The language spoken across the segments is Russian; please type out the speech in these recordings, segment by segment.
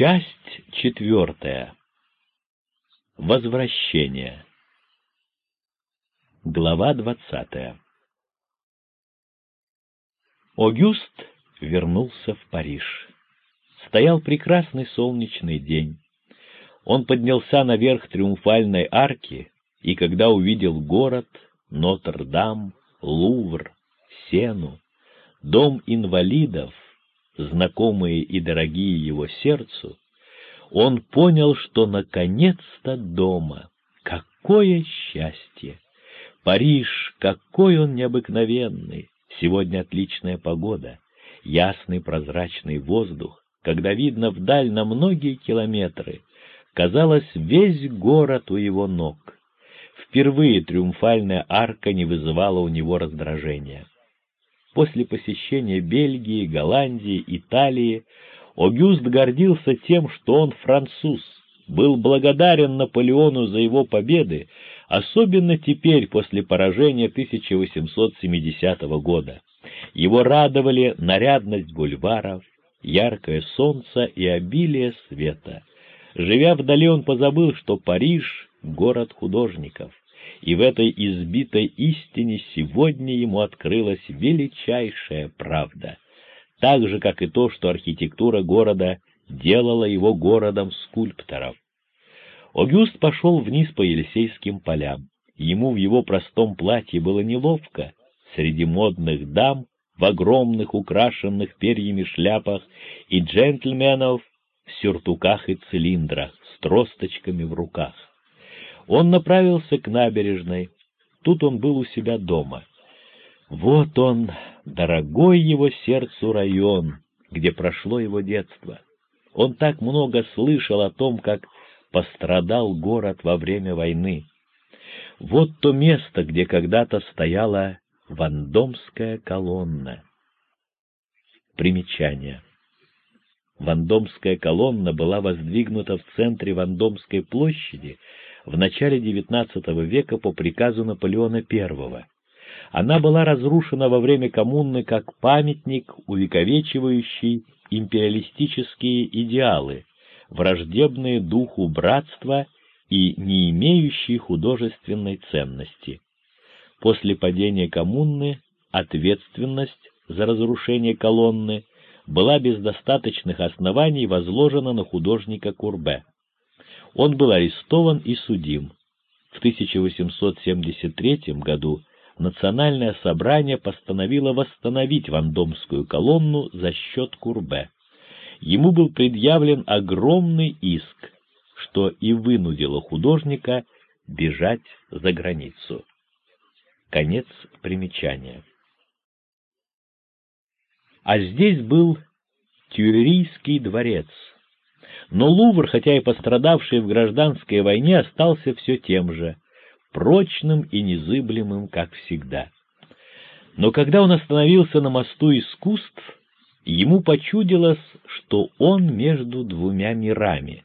Часть четвертая. Возвращение. Глава двадцатая. Огюст вернулся в Париж. Стоял прекрасный солнечный день. Он поднялся наверх триумфальной арки, и когда увидел город, Нотр-Дам, Лувр, Сену, дом инвалидов, знакомые и дорогие его сердцу, он понял, что наконец-то дома. Какое счастье! Париж, какой он необыкновенный! Сегодня отличная погода, ясный прозрачный воздух, когда видно вдаль на многие километры. Казалось, весь город у его ног. Впервые триумфальная арка не вызывала у него раздражения. После посещения Бельгии, Голландии, Италии Огюст гордился тем, что он француз, был благодарен Наполеону за его победы, особенно теперь, после поражения 1870 года. Его радовали нарядность бульваров, яркое солнце и обилие света. Живя вдали, он позабыл, что Париж — город художников и в этой избитой истине сегодня ему открылась величайшая правда, так же, как и то, что архитектура города делала его городом скульпторов. Огюст пошел вниз по Елисейским полям. Ему в его простом платье было неловко. Среди модных дам в огромных украшенных перьями шляпах и джентльменов в сюртуках и цилиндрах с тросточками в руках. Он направился к набережной. Тут он был у себя дома. Вот он, дорогой его сердцу район, где прошло его детство. Он так много слышал о том, как пострадал город во время войны. Вот то место, где когда-то стояла Вандомская колонна. Примечание. Вандомская колонна была воздвигнута в центре Вандомской площади в начале XIX века по приказу Наполеона I. Она была разрушена во время коммуны как памятник, увековечивающий империалистические идеалы, враждебные духу братства и не имеющие художественной ценности. После падения коммуны ответственность за разрушение колонны была без достаточных оснований возложена на художника Курбе. Он был арестован и судим. В 1873 году Национальное собрание постановило восстановить Вандомскую колонну за счет Курбе. Ему был предъявлен огромный иск, что и вынудило художника бежать за границу. Конец примечания. А здесь был Тюрийский дворец, но Лувр, хотя и пострадавший в гражданской войне, остался все тем же, прочным и незыблемым, как всегда. Но когда он остановился на мосту искусств, ему почудилось, что он между двумя мирами.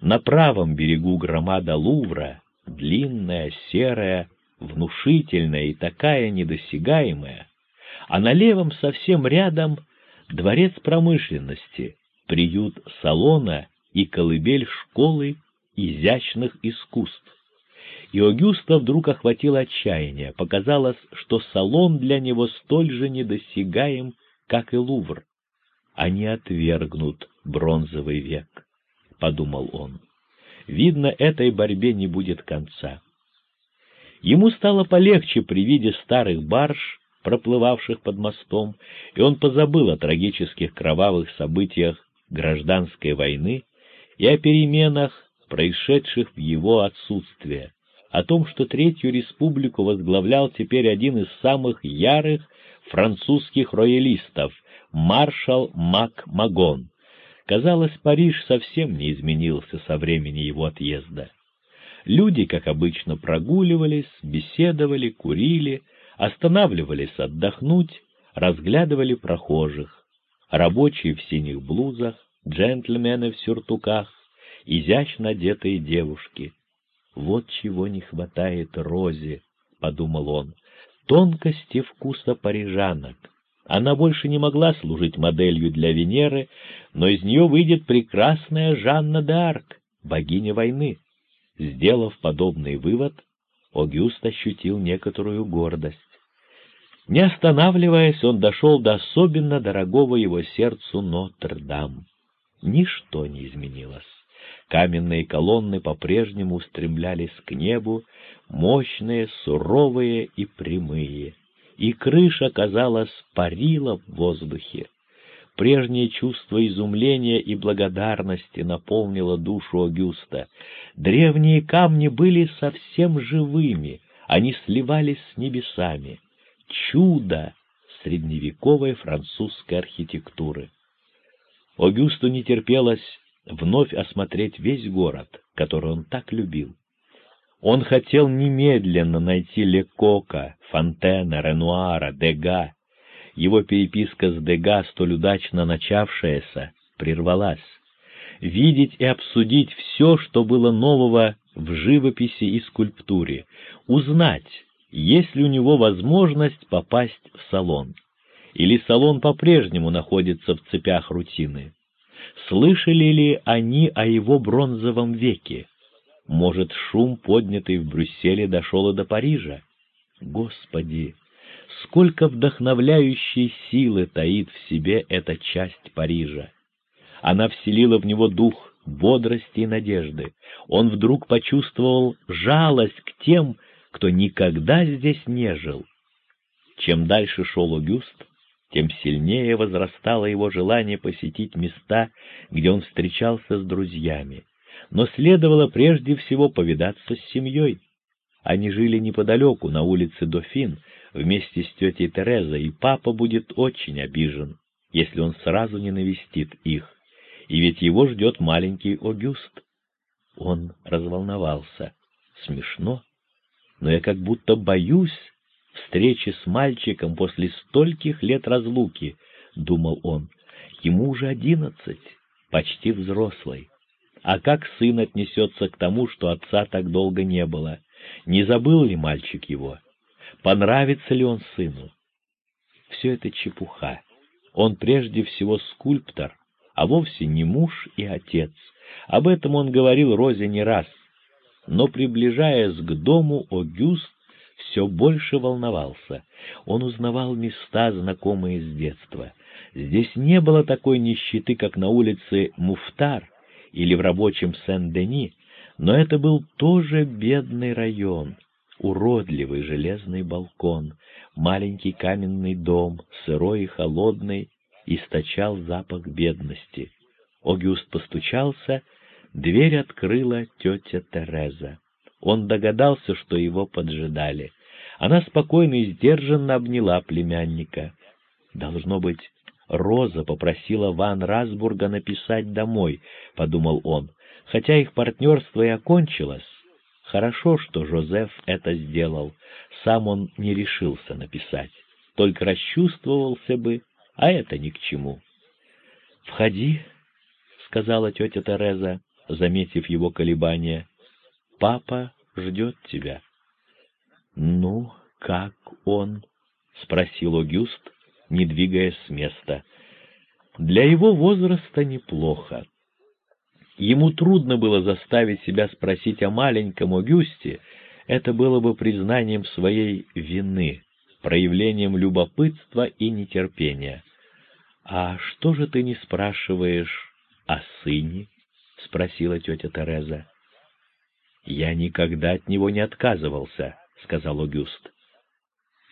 На правом берегу громада Лувра, длинная, серая, внушительная и такая недосягаемая, а на левом совсем рядом дворец промышленности, приют салона и колыбель школы изящных искусств. И Огюста вдруг охватило отчаяние, показалось, что салон для него столь же недосягаем, как и Лувр. Они отвергнут бронзовый век, — подумал он. Видно, этой борьбе не будет конца. Ему стало полегче при виде старых барж, проплывавших под мостом, и он позабыл о трагических кровавых событиях гражданской войны и о переменах, происшедших в его отсутствие, о том, что Третью Республику возглавлял теперь один из самых ярых французских роялистов, маршал Мак Магон. Казалось, Париж совсем не изменился со времени его отъезда. Люди, как обычно, прогуливались, беседовали, курили, останавливались отдохнуть, разглядывали прохожих. Рабочие в синих блузах, джентльмены в сюртуках, изящно одетые девушки. «Вот чего не хватает Розе», — подумал он, — «тонкости вкуса парижанок, Она больше не могла служить моделью для Венеры, но из нее выйдет прекрасная Жанна д'Арк, богиня войны. Сделав подобный вывод, Огюст ощутил некоторую гордость. Не останавливаясь, он дошел до особенно дорогого его сердцу Нотр-Дам. Ничто не изменилось. Каменные колонны по-прежнему устремлялись к небу, мощные, суровые и прямые, и крыша, казалось, парила в воздухе. Прежнее чувство изумления и благодарности наполнило душу Огюста. Древние камни были совсем живыми, они сливались с небесами. Чудо средневековой французской архитектуры. Огюсту не терпелось вновь осмотреть весь город, который он так любил. Он хотел немедленно найти Лекока, Фонтена, Ренуара, Дега. Его переписка с Дега, столь удачно начавшаяся, прервалась. Видеть и обсудить все, что было нового в живописи и скульптуре, узнать, есть ли у него возможность попасть в салон, или салон по-прежнему находится в цепях рутины. Слышали ли они о его бронзовом веке? Может, шум, поднятый в Брюсселе, дошел и до Парижа? Господи, сколько вдохновляющей силы таит в себе эта часть Парижа! Она вселила в него дух бодрости и надежды. Он вдруг почувствовал жалость к тем, кто никогда здесь не жил. Чем дальше шел Огюст, тем сильнее возрастало его желание посетить места, где он встречался с друзьями. Но следовало прежде всего повидаться с семьей. Они жили неподалеку, на улице Дофин, вместе с тетей Терезой, и папа будет очень обижен, если он сразу не навестит их. И ведь его ждет маленький Огюст. Он разволновался. Смешно, но я как будто боюсь встречи с мальчиком после стольких лет разлуки, — думал он. Ему уже одиннадцать, почти взрослый. А как сын отнесется к тому, что отца так долго не было? Не забыл ли мальчик его? Понравится ли он сыну? Все это чепуха. Он прежде всего скульптор, а вовсе не муж и отец. Об этом он говорил Розе не раз. Но, приближаясь к дому, Огюст все больше волновался. Он узнавал места, знакомые с детства. Здесь не было такой нищеты, как на улице Муфтар или в рабочем Сен-Дени, но это был тоже бедный район. Уродливый железный балкон, маленький каменный дом, сырой и холодный, источал запах бедности. Огюст постучался, дверь открыла тетя Тереза. Он догадался, что его поджидали. Она спокойно и сдержанно обняла племянника. Должно быть, Роза попросила Ван Расбурга написать домой, — подумал он, хотя их партнерство и окончилось. Хорошо, что Жозеф это сделал, сам он не решился написать, только расчувствовался бы, а это ни к чему. — Входи, — сказала тетя Тереза, заметив его колебания. — Папа ждет тебя. «Ну, как он?» — спросил Огюст, не двигаясь с места. «Для его возраста неплохо. Ему трудно было заставить себя спросить о маленьком Огюсте, это было бы признанием своей вины, проявлением любопытства и нетерпения. «А что же ты не спрашиваешь о сыне?» — спросила тетя Тереза. «Я никогда от него не отказывался», — сказал Огюст.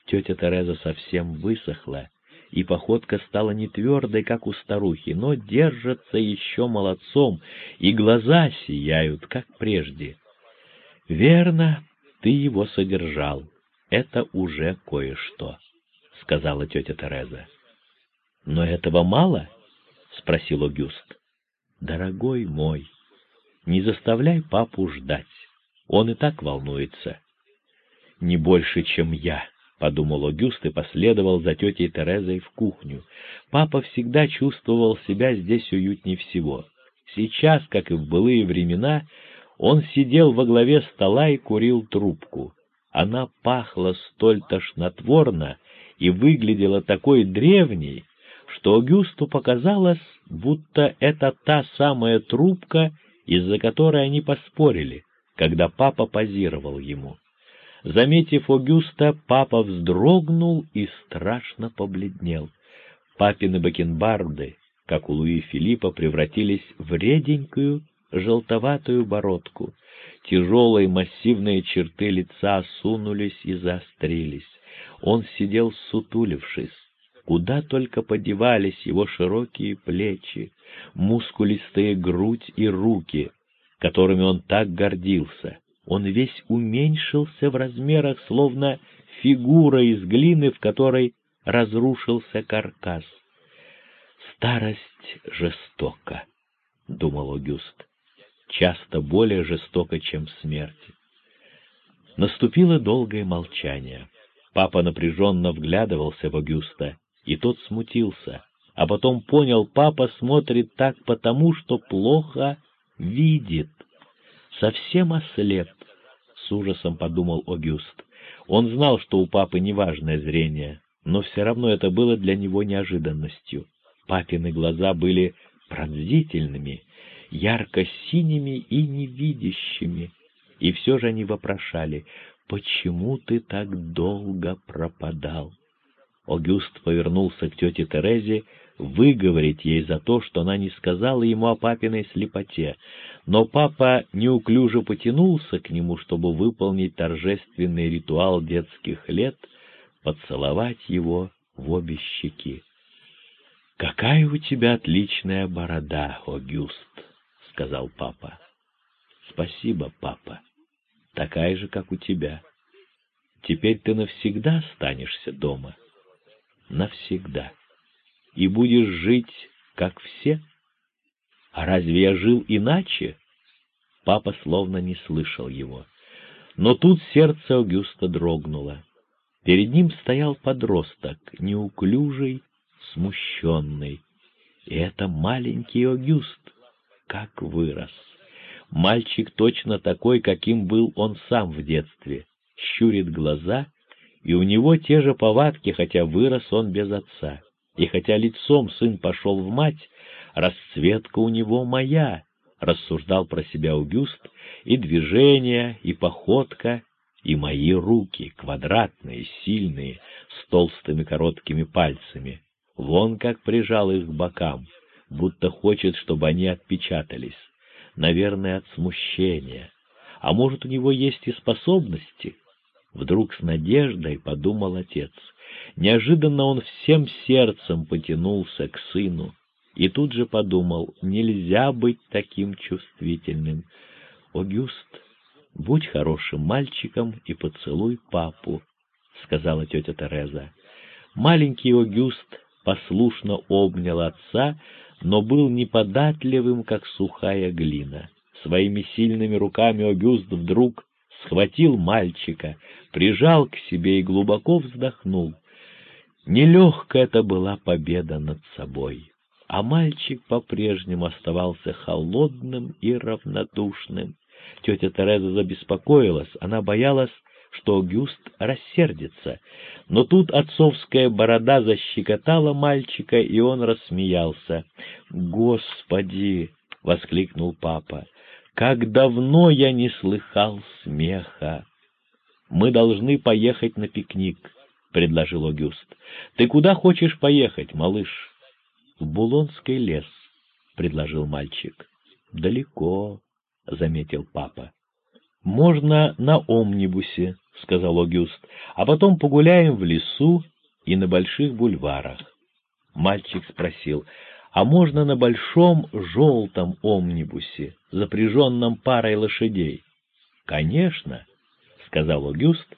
Тетя Тереза совсем высохла, и походка стала не твердой, как у старухи, но держится еще молодцом, и глаза сияют, как прежде. — Верно, ты его содержал. Это уже кое-что, — сказала тетя Тереза. — Но этого мало? — спросил Огюст. — Дорогой мой, не заставляй папу ждать, он и так волнуется не больше, чем я», — подумал Огюст и последовал за тетей Терезой в кухню. Папа всегда чувствовал себя здесь уютнее всего. Сейчас, как и в былые времена, он сидел во главе стола и курил трубку. Она пахла столь тошнотворно и выглядела такой древней, что Огюсту показалось, будто это та самая трубка, из-за которой они поспорили, когда папа позировал ему. Заметив Огюста, папа вздрогнул и страшно побледнел. Папины бакенбарды, как у Луи Филиппа, превратились в реденькую, желтоватую бородку. Тяжелые массивные черты лица осунулись и заострились. Он сидел сутулившись. Куда только подевались его широкие плечи, мускулистые грудь и руки, которыми он так гордился. Он весь уменьшился в размерах, словно фигура из глины, в которой разрушился каркас. «Старость жестока», — думал Огюст, — «часто более жестока, чем смерть». Наступило долгое молчание. Папа напряженно вглядывался в Огюста, и тот смутился, а потом понял, папа смотрит так потому, что плохо видит. Совсем ослеп, — с ужасом подумал Огюст. Он знал, что у папы неважное зрение, но все равно это было для него неожиданностью. Папины глаза были пронзительными, ярко-синими и невидящими, и все же они вопрошали, «Почему ты так долго пропадал?» Огюст повернулся к тете Терезе выговорить ей за то, что она не сказала ему о папиной слепоте, но папа неуклюже потянулся к нему, чтобы выполнить торжественный ритуал детских лет, поцеловать его в обе щеки. — Какая у тебя отличная борода, Огюст, — сказал папа. — Спасибо, папа. Такая же, как у тебя. Теперь ты навсегда останешься дома. Навсегда и будешь жить, как все? А разве я жил иначе? Папа словно не слышал его. Но тут сердце Аугюста дрогнуло. Перед ним стоял подросток, неуклюжий, смущенный. И это маленький Огюст, как вырос. Мальчик точно такой, каким был он сам в детстве. Щурит глаза, и у него те же повадки, хотя вырос он без отца. И хотя лицом сын пошел в мать, расцветка у него моя, рассуждал про себя Аугюст, и движение, и походка, и мои руки, квадратные, сильные, с толстыми короткими пальцами. Вон как прижал их к бокам, будто хочет, чтобы они отпечатались. Наверное, от смущения. А может, у него есть и способности? Вдруг с надеждой подумал отец — Неожиданно он всем сердцем потянулся к сыну и тут же подумал, нельзя быть таким чувствительным. «Огюст, будь хорошим мальчиком и поцелуй папу», — сказала тетя Тереза. Маленький Огюст послушно обнял отца, но был неподатливым, как сухая глина. Своими сильными руками Огюст вдруг схватил мальчика, прижал к себе и глубоко вздохнул. Нелегкая это была победа над собой, а мальчик по-прежнему оставался холодным и равнодушным. Тетя Тереза забеспокоилась, она боялась, что Гюст рассердится, но тут отцовская борода защекотала мальчика, и он рассмеялся. «Господи!» — воскликнул папа. «Как давно я не слыхал смеха! Мы должны поехать на пикник предложил Огюст. — Ты куда хочешь поехать, малыш? — В Булонский лес, — предложил мальчик. — Далеко, — заметил папа. — Можно на омнибусе, — сказал Огюст, — а потом погуляем в лесу и на больших бульварах. Мальчик спросил, а можно на большом желтом омнибусе, запряженном парой лошадей? — Конечно, — сказал Огюст,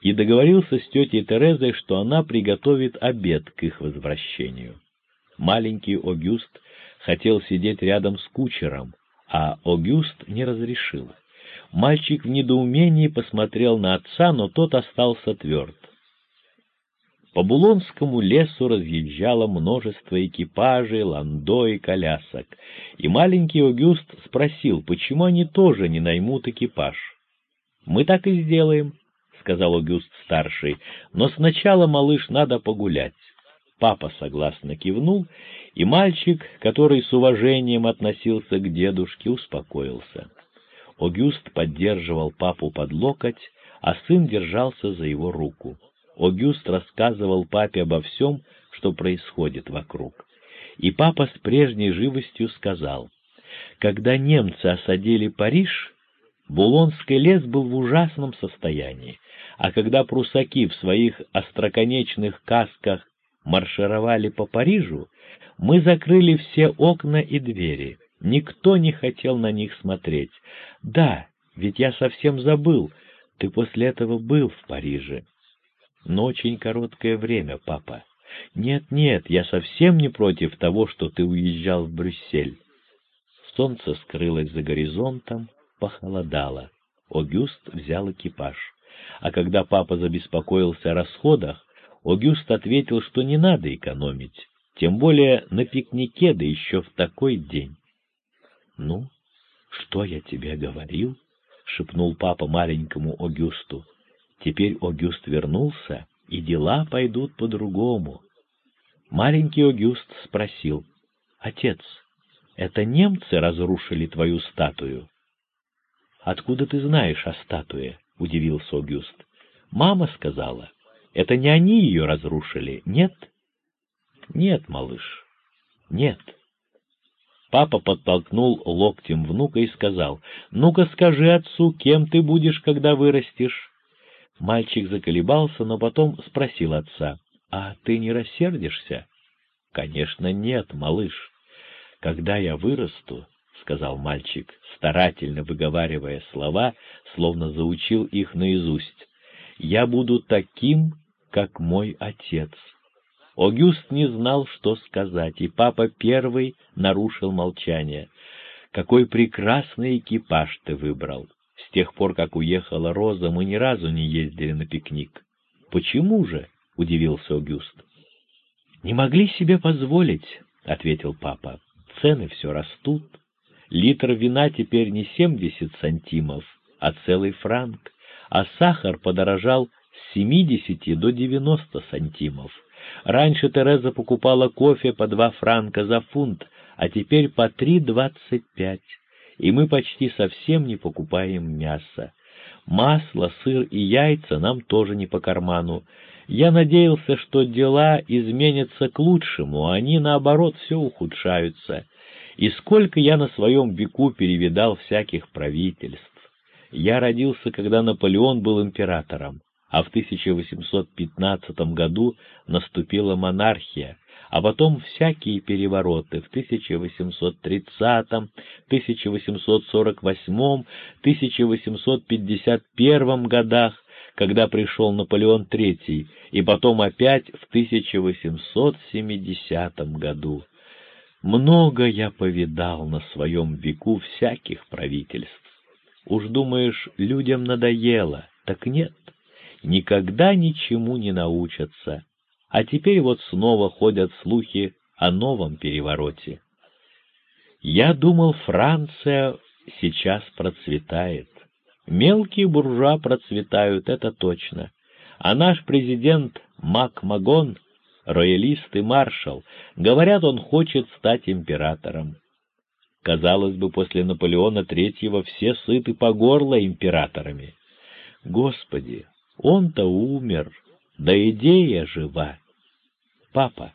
и договорился с тетей Терезой, что она приготовит обед к их возвращению. Маленький Огюст хотел сидеть рядом с кучером, а Огюст не разрешил. Мальчик в недоумении посмотрел на отца, но тот остался тверд. По Булонскому лесу разъезжало множество экипажей, ландо и колясок, и маленький Огюст спросил, почему они тоже не наймут экипаж. «Мы так и сделаем», сказал Огюст-старший, — «но сначала, малыш, надо погулять». Папа согласно кивнул, и мальчик, который с уважением относился к дедушке, успокоился. Огюст поддерживал папу под локоть, а сын держался за его руку. Огюст рассказывал папе обо всем, что происходит вокруг. И папа с прежней живостью сказал, «Когда немцы осадили Париж, Булонский лес был в ужасном состоянии, а когда прусаки в своих остроконечных касках маршировали по Парижу, мы закрыли все окна и двери. Никто не хотел на них смотреть. Да, ведь я совсем забыл, ты после этого был в Париже. Но очень короткое время, папа. Нет-нет, я совсем не против того, что ты уезжал в Брюссель. Солнце скрылось за горизонтом, похолодало. Огюст взял экипаж. А когда папа забеспокоился о расходах, Огюст ответил, что не надо экономить, тем более на пикнике, да еще в такой день. — Ну, что я тебе говорил? — шепнул папа маленькому Огюсту. Теперь Огюст вернулся, и дела пойдут по-другому. Маленький Огюст спросил, — Отец, это немцы разрушили твою статую? — Откуда ты знаешь о статуе? — удивился Огюст. — Мама сказала. Это не они ее разрушили, нет? Нет, малыш, нет. Папа подтолкнул локтем внука и сказал, «Ну-ка скажи отцу, кем ты будешь, когда вырастешь?» Мальчик заколебался, но потом спросил отца, «А ты не рассердишься?» «Конечно нет, малыш. Когда я вырасту, — сказал мальчик, старательно выговаривая слова, словно заучил их наизусть, — я буду таким, как мой отец. Огюст не знал, что сказать, и папа первый нарушил молчание. «Какой прекрасный экипаж ты выбрал! С тех пор, как уехала Роза, мы ни разу не ездили на пикник». «Почему же?» — удивился Огюст. «Не могли себе позволить», — ответил папа. «Цены все растут. Литр вина теперь не семьдесят сантимов, а целый франк, а сахар подорожал с 70 до 90 сантимов. Раньше Тереза покупала кофе по 2 франка за фунт, а теперь по 3,25, и мы почти совсем не покупаем мясо. Масло, сыр и яйца нам тоже не по карману. Я надеялся, что дела изменятся к лучшему, а они, наоборот, все ухудшаются. И сколько я на своем веку перевидал всяких правительств. Я родился, когда Наполеон был императором а в 1815 году наступила монархия, а потом всякие перевороты в 1830, 1848, 1851 годах, когда пришел Наполеон III, и потом опять в 1870 году. Много я повидал на своем веку всяких правительств. Уж думаешь, людям надоело, так нет никогда ничему не научатся, а теперь вот снова ходят слухи о новом перевороте. Я думал, Франция сейчас процветает. Мелкие буржуа процветают, это точно. А наш президент Макмагон, роялист и маршал, говорят, он хочет стать императором. Казалось бы, после Наполеона Третьего все сыты по горло императорами. Господи, он-то умер, да идея жива. Папа,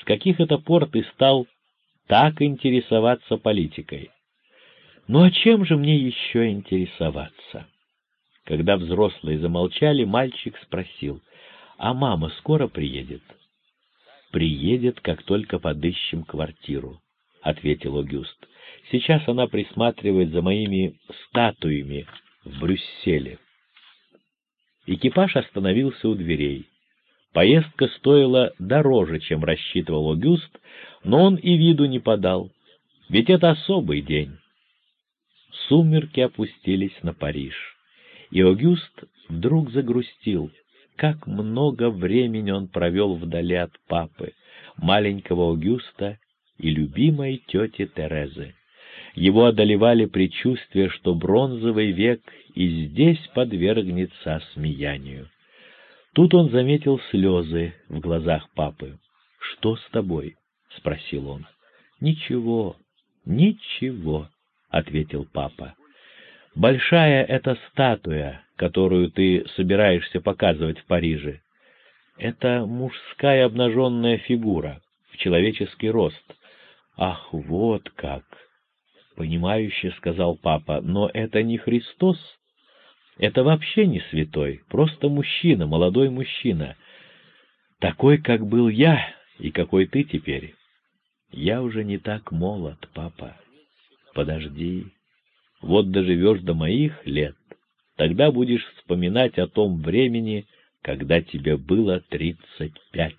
с каких это пор ты стал так интересоваться политикой? Ну а чем же мне еще интересоваться? Когда взрослые замолчали, мальчик спросил, а мама скоро приедет? Приедет, как только подыщем квартиру, — ответил Огюст. Сейчас она присматривает за моими статуями в Брюсселе. Экипаж остановился у дверей. Поездка стоила дороже, чем рассчитывал Огюст, но он и виду не подал, ведь это особый день. Сумерки опустились на Париж, и Огюст вдруг загрустил. Как много времени он провел вдали от папы, маленького Огюста и любимой тети Терезы. Его одолевали предчувствия, что бронзовый век и здесь подвергнется смеянию. Тут он заметил слезы в глазах папы. «Что с тобой?» — спросил он. «Ничего, ничего», — ответил папа. «Большая эта статуя, которую ты собираешься показывать в Париже. Это мужская обнаженная фигура, в человеческий рост. Ах, вот как! Понимающе сказал папа, но это не Христос. Это вообще не святой, просто мужчина, молодой мужчина. Такой, как был я и какой ты теперь. Я уже не так молод, папа. Подожди. Вот доживешь до моих лет, тогда будешь вспоминать о том времени, когда тебе было тридцать пять.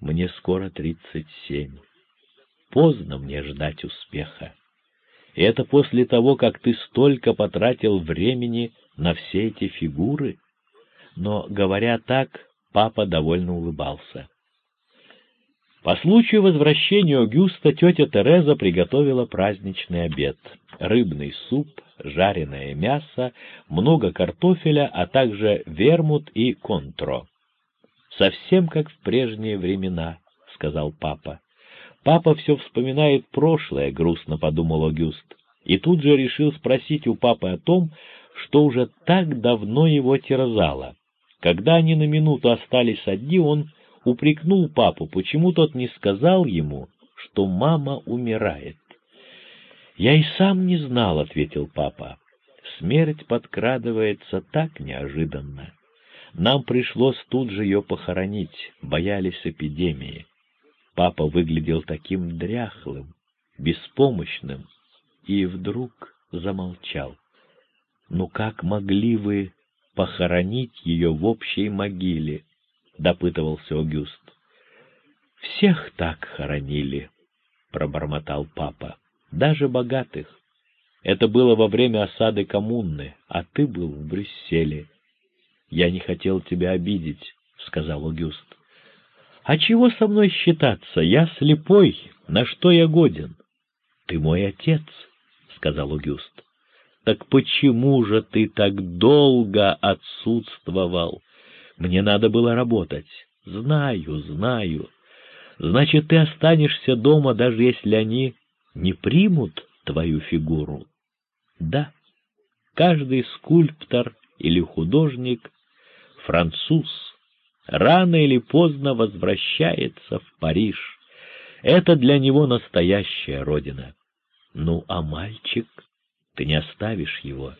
Мне скоро тридцать семь. Поздно мне ждать успеха. И это после того, как ты столько потратил времени на все эти фигуры. Но, говоря так, папа довольно улыбался. По случаю возвращения Огюста тетя Тереза приготовила праздничный обед. Рыбный суп, жареное мясо, много картофеля, а также вермут и контро. «Совсем как в прежние времена», — сказал папа. «Папа все вспоминает прошлое», — грустно подумал Огюст, и тут же решил спросить у папы о том, что уже так давно его терзало. Когда они на минуту остались одни, он упрекнул папу, почему тот не сказал ему, что мама умирает. «Я и сам не знал», — ответил папа. «Смерть подкрадывается так неожиданно. Нам пришлось тут же ее похоронить, боялись эпидемии. Папа выглядел таким дряхлым, беспомощным, и вдруг замолчал. «Ну как могли вы похоронить ее в общей могиле?» — допытывался Огюст. «Всех так хоронили», — пробормотал папа, — «даже богатых. Это было во время осады коммуны, а ты был в Брюсселе». «Я не хотел тебя обидеть», — сказал Огюст. «А чего со мной считаться? Я слепой. На что я годен?» «Ты мой отец», — сказал Огюст. «Так почему же ты так долго отсутствовал?» Мне надо было работать. Знаю, знаю. Значит, ты останешься дома, даже если они не примут твою фигуру. Да, каждый скульптор или художник, француз, рано или поздно возвращается в Париж. Это для него настоящая родина. Ну, а мальчик? Ты не оставишь его?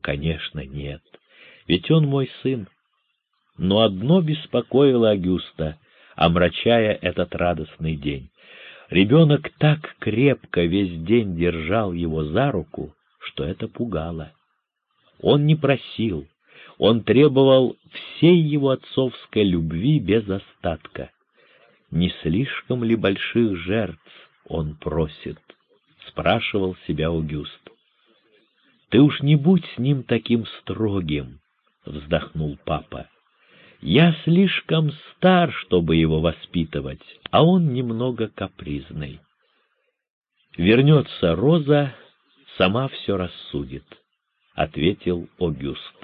Конечно, нет. Ведь он мой сын. Но одно беспокоило Агюста, омрачая этот радостный день. Ребенок так крепко весь день держал его за руку, что это пугало. Он не просил, он требовал всей его отцовской любви без остатка. Не слишком ли больших жертв он просит? — спрашивал себя Аугюст. — Ты уж не будь с ним таким строгим, — вздохнул папа. Я слишком стар, чтобы его воспитывать, а он немного капризный. Вернется Роза, сама все рассудит, — ответил Огюст.